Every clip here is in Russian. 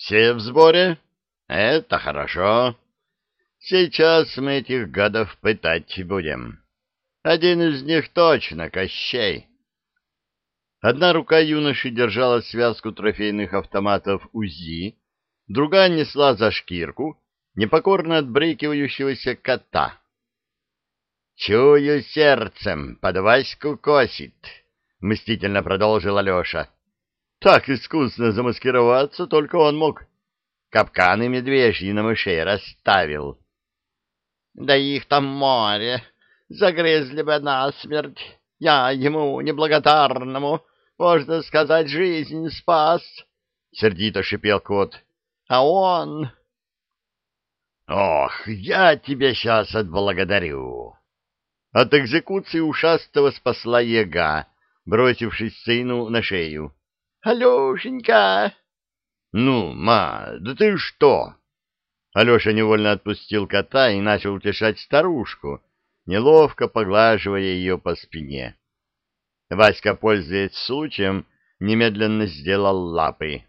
Все в сборе? Это хорошо. Сейчас мы этих гадов пытать будем. Один из них точно Кощей. Одна рука юноши держала связку трофейных автоматов УЗИ, другая несла за шкирку непокорно отбрыкивающегося кота. «Чую сердцем, под Ваську косит», — мстительно продолжил Алеша. Так искусно замаскироваться только он мог. Капканы медвежьи на мышей расставил. Да их там море, загрызли бы насмерть. Я ему, неблагодарному, можно сказать, жизнь спас, — сердито шипел кот. А он... Ох, я тебя сейчас отблагодарю. От экзекуции ушастого спасла яга, бросившись сыну на шею. Алешенька! Ну, ма, да ты что? Алеша невольно отпустил кота и начал утешать старушку, неловко поглаживая ее по спине. Васька, пользуясь случаем, немедленно сделал лапы.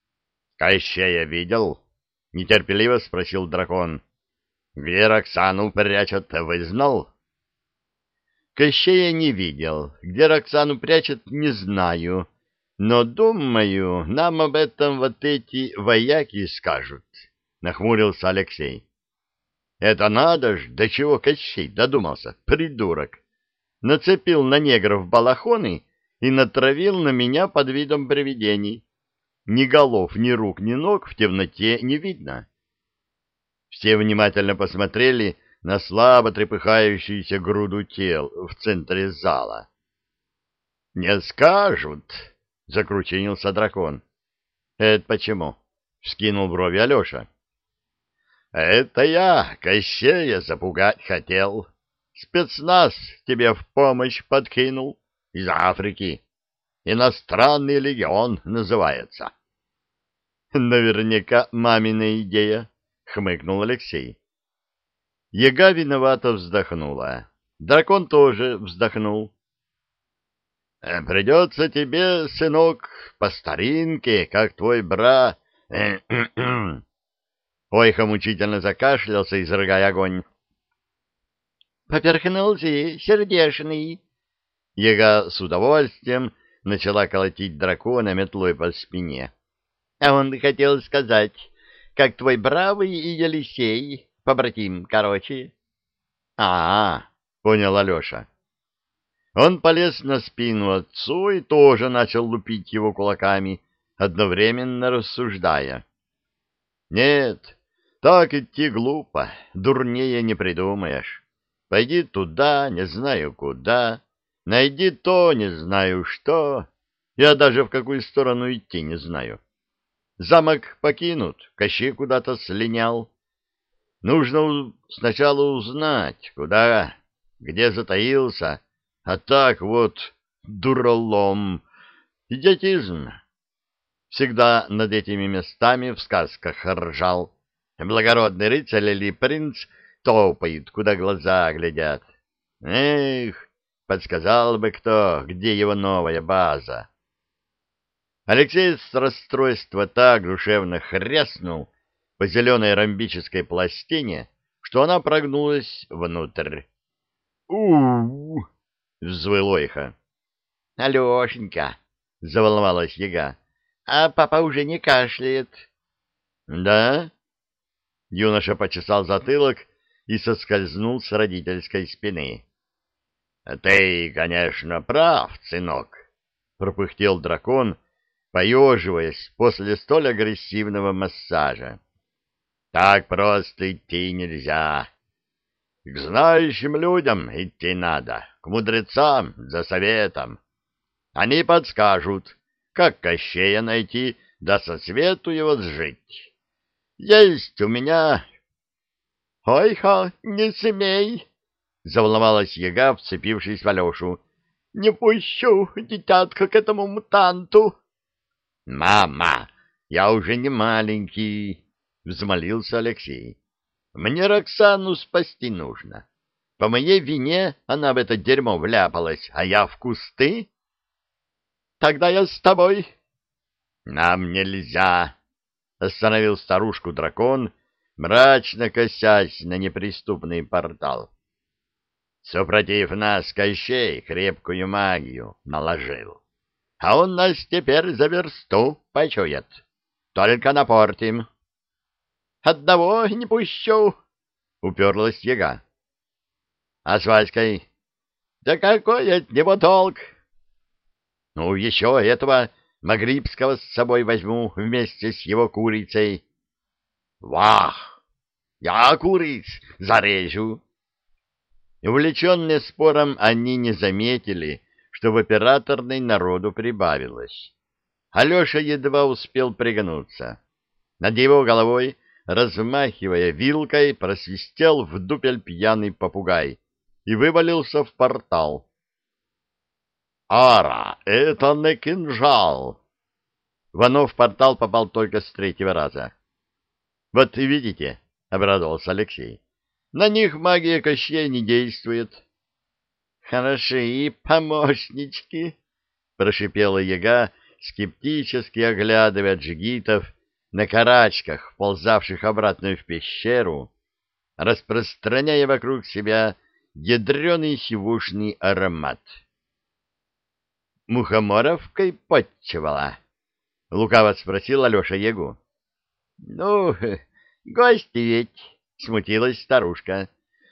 — Кощея видел? — нетерпеливо спросил дракон. — Где Роксану прячут, вы знал? Кощея не видел. Где Роксану прячут, не знаю. Но, думаю, нам об этом вот эти вояки скажут. — нахмурился Алексей. «Это надо ж, до чего Кощей додумался, придурок! Нацепил на негров балахоны и натравил на меня под видом привидений. Ни голов, ни рук, ни ног в темноте не видно». Все внимательно посмотрели на слабо трепыхающуюся груду тел в центре зала. «Не скажут!» — закрученился дракон. «Это почему?» — вскинул брови Алеша. Это я Кощея запугать хотел. Спецназ тебе в помощь подкинул из Африки. Иностранный легион называется. Наверняка мамина идея, хмыкнул Алексей. Ега виновато вздохнула. Дракон тоже вздохнул. Придется тебе, сынок, по старинке, как твой брат... Ойха мучительно закашлялся, изрыгая огонь. «Поперхнулся, сердешный!» Яга с удовольствием начала колотить дракона метлой по спине. «А он хотел сказать, как твой бравый и Елисей, побратим, короче». «А-а!» — понял Алеша. Он полез на спину отцу и тоже начал лупить его кулаками, одновременно рассуждая. «Нет, так идти глупо, дурнее не придумаешь. Пойди туда, не знаю куда, найди то, не знаю что. Я даже в какую сторону идти не знаю. Замок покинут, Кощей куда-то слинял. Нужно сначала узнать, куда, где затаился, а так вот дуралом, идиотизм. Всегда над этими местами в сказках ржал благородный рыцарь или принц топает, куда глаза глядят. Эх, подсказал бы кто, где его новая база. Алексей с расстройства так душевно хряснул по зеленой ромбической пластине, что она прогнулась внутрь. у взвыл Ойха. — Алешенька! — заволновалась яга. — А папа уже не кашляет. — Да? Юноша почесал затылок и соскользнул с родительской спины. — Ты, конечно, прав, сынок, — пропыхтел дракон, поеживаясь после столь агрессивного массажа. — Так просто идти нельзя. К знающим людям идти надо, к мудрецам за советом. Они подскажут, как Кощея найти, да со свету его сжить. Есть у меня... — Ой-ха, не смей! — заволновалась яга, вцепившись в Алешу. — Не пущу дитятка к этому мутанту. — Мама, я уже не маленький, — взмолился Алексей. — Мне Роксану спасти нужно. По моей вине она в это дерьмо вляпалась, а я в кусты. — Тогда я с тобой. — Нам нельзя, остановил старушку дракон, мрачно косясь на неприступный портал. Супротив нас Кощей крепкую магию наложил, а он нас теперь за версту почует. Только напортим. — Одного не пущу, — уперлась яга. — А с Васькой? — Да какой от него толк? — Ну, еще этого Магрибского с собой возьму вместе с его курицей. — Вах! Я куриц зарежу! Увлеченные спором, они не заметили, что в операторной народу прибавилось. Алеша едва успел пригнуться. Над его головой, размахивая вилкой, просвистел в дупель пьяный попугай и вывалился в портал. «Ара, это не кинжал!» Вано в портал попал только с третьего раза. «Вот видите», — обрадовался Алексей, — «на них магия Кощей не действует». «Хороши помощнички», — прошипела яга, скептически оглядывая джигитов на карачках, ползавших обратно в пещеру, распространяя вокруг себя ядреный сивушный аромат. «Мухоморовкой подчевала?» — лукаво спросил Алеша Ягу. «Ну, гости ведь», — смутилась старушка.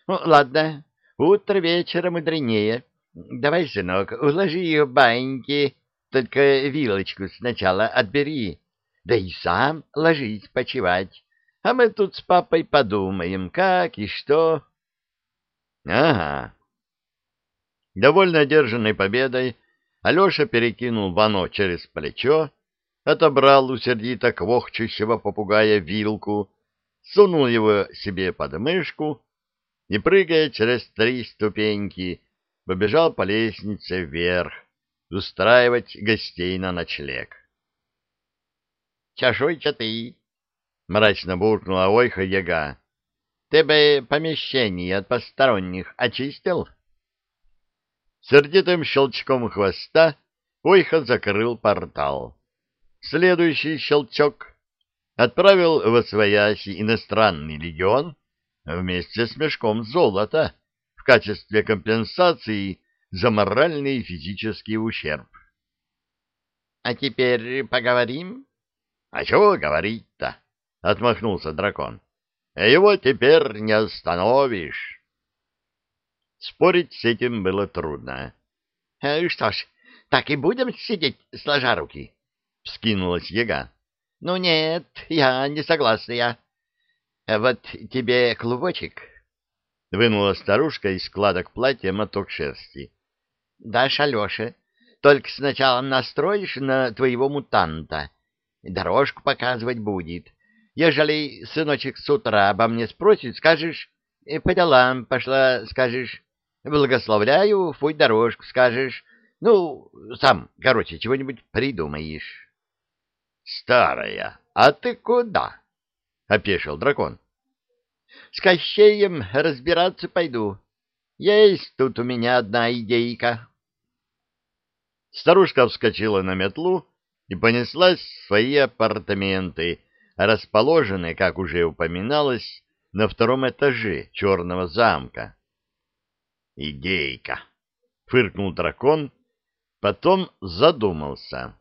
«Ну, ладно, утро вечера мудренее. Давай, сынок, уложи ее баньки, только вилочку сначала отбери, да и сам ложись почевать, а мы тут с папой подумаем, как и что. Ага. Довольно одержанной победой Алеша перекинул Вано через плечо, отобрал у сердито квохчущего попугая вилку, сунул его себе под мышку и, прыгая через три ступеньки, побежал по лестнице вверх, устраивать гостей на ночлег. «Чашуйчатый!» — мрачно буркнула Ойха Яга. «Ты бы помещение от посторонних очистил?» Сердитым щелчком хвоста Ойха закрыл портал. Следующий щелчок отправил в Освояси иностранный легион вместе с мешком золота в качестве компенсации за моральный и физический ущерб. — А теперь поговорим? — А чего говорить-то? — отмахнулся дракон. — Его теперь не остановишь. Спорить с этим было трудно. — Что ж, так и будем сидеть сложа руки? — вскинулась яга. — Ну нет, я не согласна. Я. Вот тебе клубочек. — вынула старушка из складок платья моток шерсти. дашь Алёше. Только сначала настроишь на твоего мутанта. Дорожку показывать будет. Ежели сыночек с утра обо мне спросит, скажешь, «Э, по делам пошла, скажешь, благословляю, путь дорожку скажешь. Ну, сам, короче, чего-нибудь придумаешь. — Старая, а ты куда? — опешил дракон. — С Кощеем разбираться пойду. Есть тут у меня одна идейка. Старушка вскочила на метлу и понеслась в свои апартаменты, расположенные, как уже упоминалось, на втором этаже черного замка. «Идейка!» — фыркнул дракон, потом задумался.